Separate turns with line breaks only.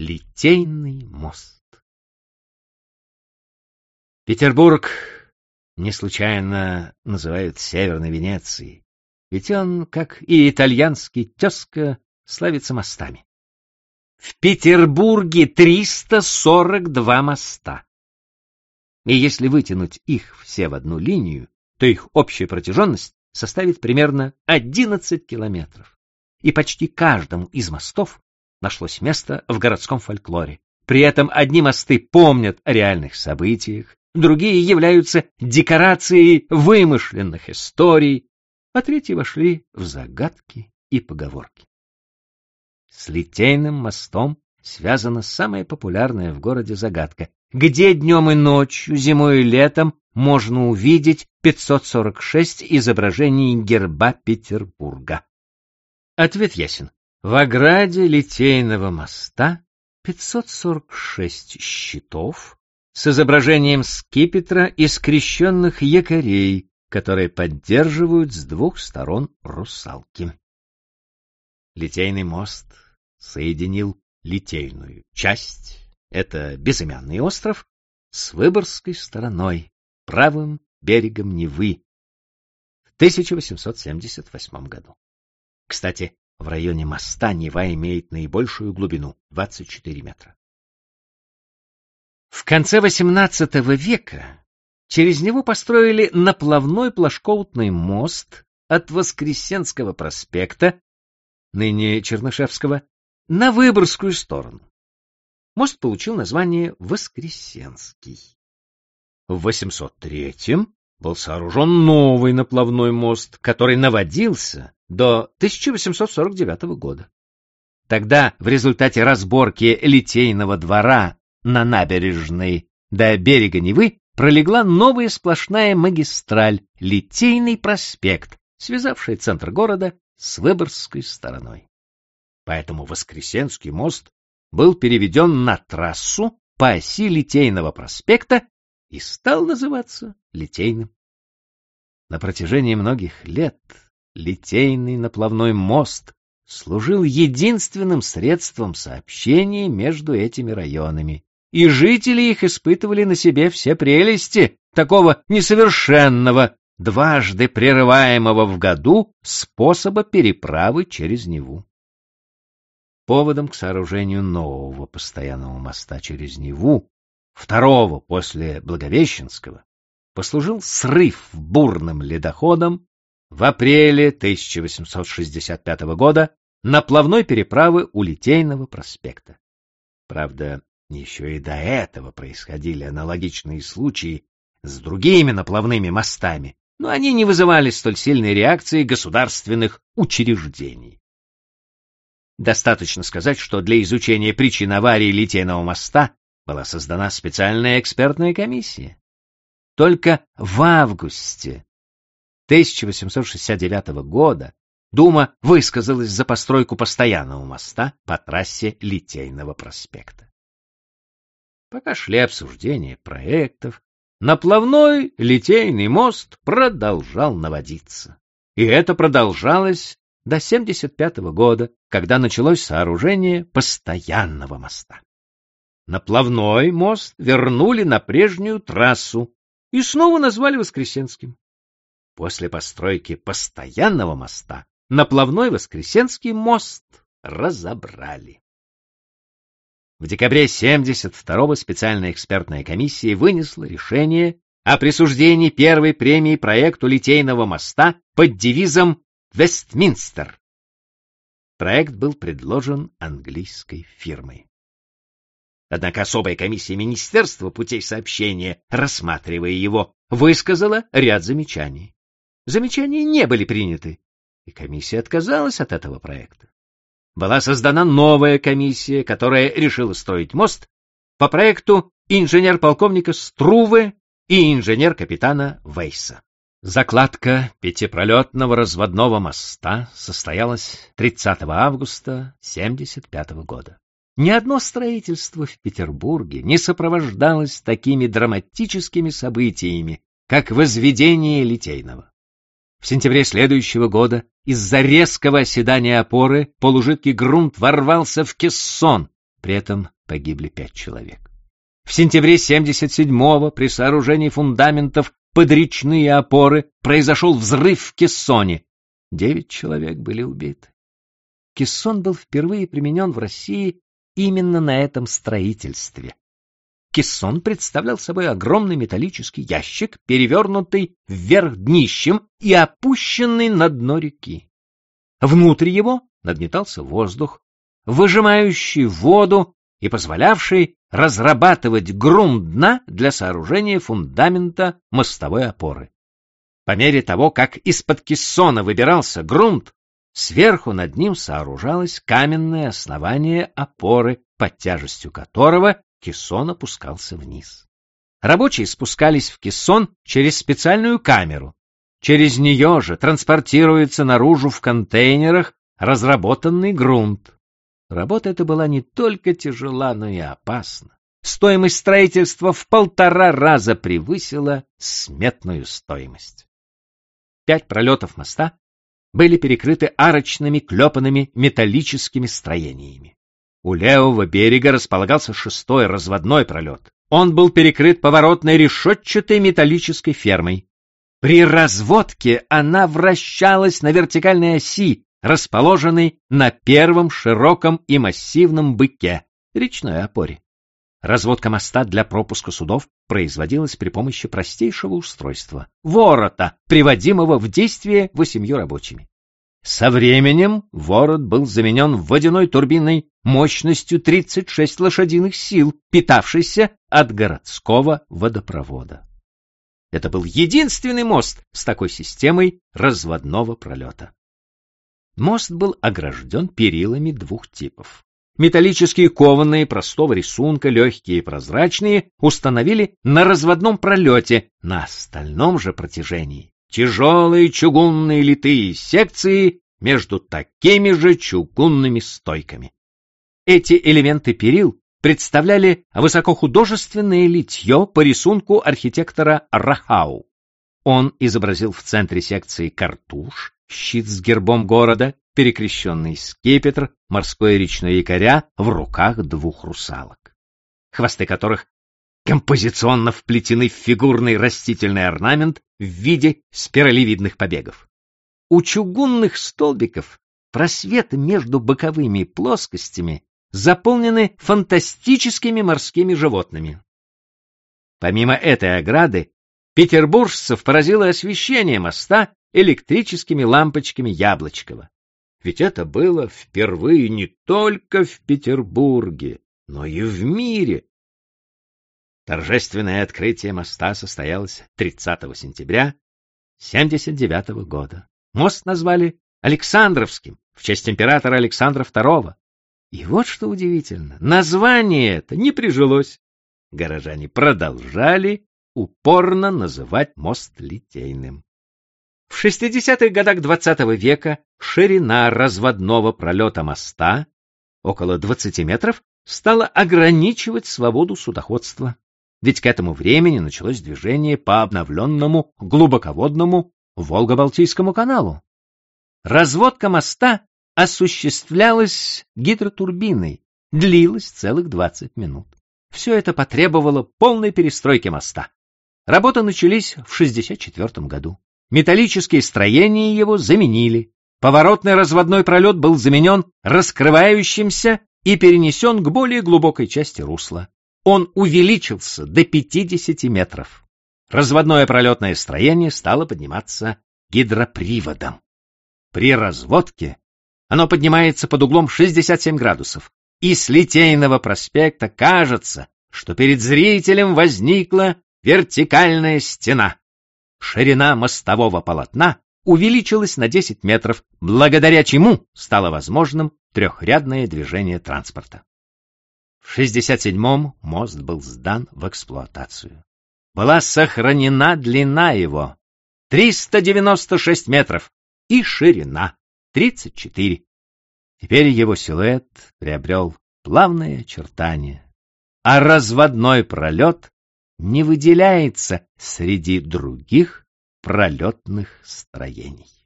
Литейный мост. Петербург не случайно называют Северной Венецией, ведь он, как и итальянский тезка, славится мостами. В Петербурге 342 моста. И если вытянуть их все в одну линию, то их общая протяженность составит примерно 11 километров. И почти каждому из мостов нашлось место в городском фольклоре. При этом одни мосты помнят о реальных событиях, другие являются декорацией вымышленных историй, а третьи вошли в загадки и поговорки. С Литейным мостом связана самая популярная в городе загадка, где днем и ночью, зимой и летом можно увидеть 546 изображений герба Петербурга. Ответ ясен. В ограде Литейного моста 546 щитов с изображением скипетра и скрещенных якорей, которые поддерживают с двух сторон русалки. Литейный мост соединил Литейную часть, это безымянный остров, с Выборгской стороной, правым берегом Невы, в 1878 году. Кстати, в районе моста Нева имеет наибольшую глубину — 24 метра. В конце XVIII века через него построили наплавной плашкоутный мост от Воскресенского проспекта, ныне Чернышевского, на Выборгскую сторону. Мост получил название Воскресенский. В 803 был сооружен новый наплавной мост, который наводился до 1849 года. Тогда в результате разборки Литейного двора на набережной до берега Невы пролегла новая сплошная магистраль Литейный проспект, связавшая центр города с Выборгской стороной. Поэтому Воскресенский мост был переведен на трассу по оси Литейного проспекта и стал называться Литейным. На протяжении многих лет Литейный наплавной мост служил единственным средством сообщения между этими районами, и жители их испытывали на себе все прелести такого несовершенного, дважды прерываемого в году способа переправы через Неву. Поводом к сооружению нового постоянного моста через Неву второго после Благовещенского, послужил срыв бурным ледоходом в апреле 1865 года на плавной переправы у Литейного проспекта. Правда, еще и до этого происходили аналогичные случаи с другими наплавными мостами, но они не вызывали столь сильной реакции государственных учреждений. Достаточно сказать, что для изучения причин аварии Литейного моста была создана специальная экспертная комиссия. Только в августе 1869 года Дума высказалась за постройку постоянного моста по трассе Литейного проспекта. Пока шли обсуждения проектов, наплавной Литейный мост продолжал наводиться. И это продолжалось до 1975 года, когда началось сооружение постоянного моста. Наплавной мост вернули на прежнюю трассу и снова назвали Воскресенским. После постройки постоянного моста наплавной Воскресенский мост разобрали. В декабре 72-го специальная экспертная комиссия вынесла решение о присуждении первой премии проекту Литейного моста под девизом «Вестминстер». Проект был предложен английской фирмой. Однако особая комиссия Министерства путей сообщения, рассматривая его, высказала ряд замечаний. Замечания не были приняты, и комиссия отказалась от этого проекта. Была создана новая комиссия, которая решила строить мост по проекту инженер-полковника Струве и инженер-капитана Вейса. Закладка пятипролетного разводного моста состоялась 30 августа 1975 года. Ни одно строительство в Петербурге не сопровождалось такими драматическими событиями, как возведение Литейного. В сентябре следующего года из-за резкого оседания опоры полужидкий грунт ворвался в кессон, При этом погибли пять человек. В сентябре 77-го при сооружении фундаментов под речные опоры произошел взрыв в Кессоне. Девять человек были убиты. Кессон был впервые применен в России именно на этом строительстве. Кессон представлял собой огромный металлический ящик, перевернутый вверх днищем и опущенный на дно реки. Внутрь его нагнетался воздух, выжимающий воду и позволявший разрабатывать грунт дна для сооружения фундамента мостовой опоры. По мере того, как из-под кессона выбирался грунт, сверху над ним сооружалось каменное основание опоры, под тяжестью которого кессон опускался вниз. Рабочие спускались в кессон через специальную камеру. Через нее же транспортируется наружу в контейнерах разработанный грунт. Работа эта была не только тяжела, но и опасна. Стоимость строительства в полтора раза превысила сметную стоимость. Пять пролетов моста были перекрыты арочными клепанными металлическими строениями. У левого берега располагался шестой разводной пролет. Он был перекрыт поворотной решетчатой металлической фермой. При разводке она вращалась на вертикальной оси, расположенной на первом широком и массивном быке, речной опоре. Разводка моста для пропуска судов производилась при помощи простейшего устройства — ворота, приводимого в действие восемью рабочими. Со временем ворот был заменен водяной турбиной мощностью 36 лошадиных сил, питавшейся от городского водопровода. Это был единственный мост с такой системой разводного пролета. Мост был огражден перилами двух типов. Металлические кованые простого рисунка, легкие и прозрачные, установили на разводном пролете, на остальном же протяжении. Тяжелые чугунные литые секции между такими же чугунными стойками. Эти элементы перил представляли высокохудожественное литье по рисунку архитектора Рахау. Он изобразил в центре секции картуш, щит с гербом города, перекрещенный скипетр, морское речное якоря в руках двух русалок, хвосты которых композиционно вплетены в фигурный растительный орнамент в виде спиралевидных побегов. У чугунных столбиков просветы между боковыми плоскостями заполнены фантастическими морскими животными. Помимо этой ограды, петербуржцев поразило освещение моста электрическими лампочками Яблочкова. Ведь это было впервые не только в Петербурге, но и в мире. Торжественное открытие моста состоялось 30 сентября 79 года. Мост назвали Александровским в честь императора Александра II. И вот что удивительно, название это не прижилось. Горожане продолжали упорно называть мост Литейным. В 60-х годах XX -го века ширина разводного пролета моста, около 20 метров, стала ограничивать свободу судоходства. Ведь к этому времени началось движение по обновленному глубоководному Волго-Балтийскому каналу. Разводка моста осуществлялась гидротурбиной, длилась целых 20 минут. Все это потребовало полной перестройки моста. Работы начались в 64 году. Металлические строения его заменили. Поворотный разводной пролет был заменен раскрывающимся и перенесен к более глубокой части русла. Он увеличился до 50 метров. Разводное пролетное строение стало подниматься гидроприводом. При разводке оно поднимается под углом 67 градусов, и с Литейного проспекта кажется, что перед зрителем возникла вертикальная стена ширина мостового полотна увеличилась на 10 метров, благодаря чему стало возможным трехрядное движение транспорта. В 67-м мост был сдан в эксплуатацию. Была сохранена длина его 396 метров и ширина 34. Теперь его силуэт приобрел плавные очертания, а разводной пролет не выделяется среди других пролетных строений.